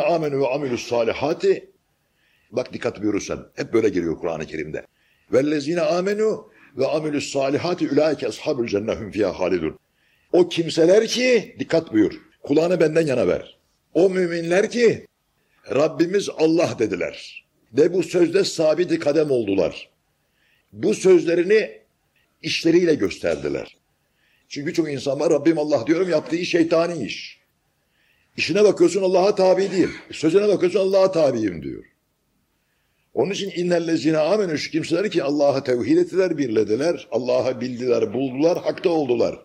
Amenu ve amilus salihati Bak dikkat buyurursan. Hep böyle geliyor Kur'an-ı Kerim'de. Vellezine amenu ve amilus salihati ulaike ashabul cennehum fiha halidun. O kimseler ki dikkat buyur. Kulağını benden yana ver. O müminler ki Rabbimiz Allah dediler. Ve bu sözde sabiti kadem oldular. Bu sözlerini işleriyle gösterdiler. Çünkü çok insan var Rabbim Allah diyorum yaptığı iş şeytani iş. İşine bakıyorsun Allah'a tabi değil. Sözüne bakıyorsun Allah'a tabiyim diyor. Onun için innellezine amenü şu kimseler ki Allah'a tevhid ettiler, birlediler, Allah'a bildiler, buldular, hakta oldular.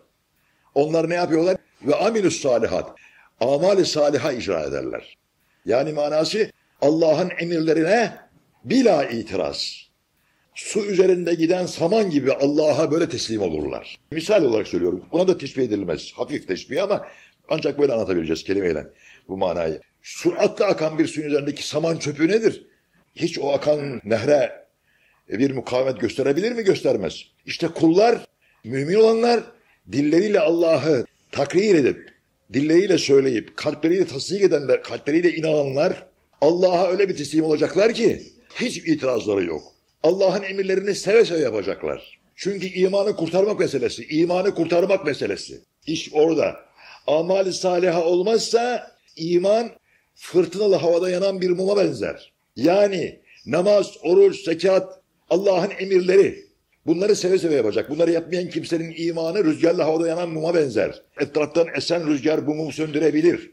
Onlar ne yapıyorlar? Ve amilus salihat. Amali saliha icra ederler. Yani manası Allah'ın emirlerine bila itiraz. Su üzerinde giden saman gibi Allah'a böyle teslim olurlar. Misal olarak söylüyorum. Buna da teşbih edilmez. Hafif teşbih ama ancak böyle anlatabileceğiz kelimeyle bu manayı. Süratle akan bir suyun üzerindeki saman çöpü nedir? Hiç o akan nehre bir mukavemet gösterebilir mi? Göstermez. İşte kullar, mümin olanlar dilleriyle Allah'ı takrir edip, dilleriyle söyleyip, kalpleriyle tasdik edenler, kalpleriyle inananlar Allah'a öyle bir teslim olacaklar ki hiç itirazları yok. Allah'ın emirlerini seve seve yapacaklar. Çünkü imanı kurtarmak meselesi, imanı kurtarmak meselesi. İş orada. Amali saliha olmazsa iman fırtınalı havada yanan bir muma benzer. Yani namaz, oruç, zekat, Allah'ın emirleri. Bunları seve seve yapacak. Bunları yapmayan kimsenin imanı rüzgarla havada yanan muma benzer. Etraftan esen rüzgar bu mumu söndürebilir.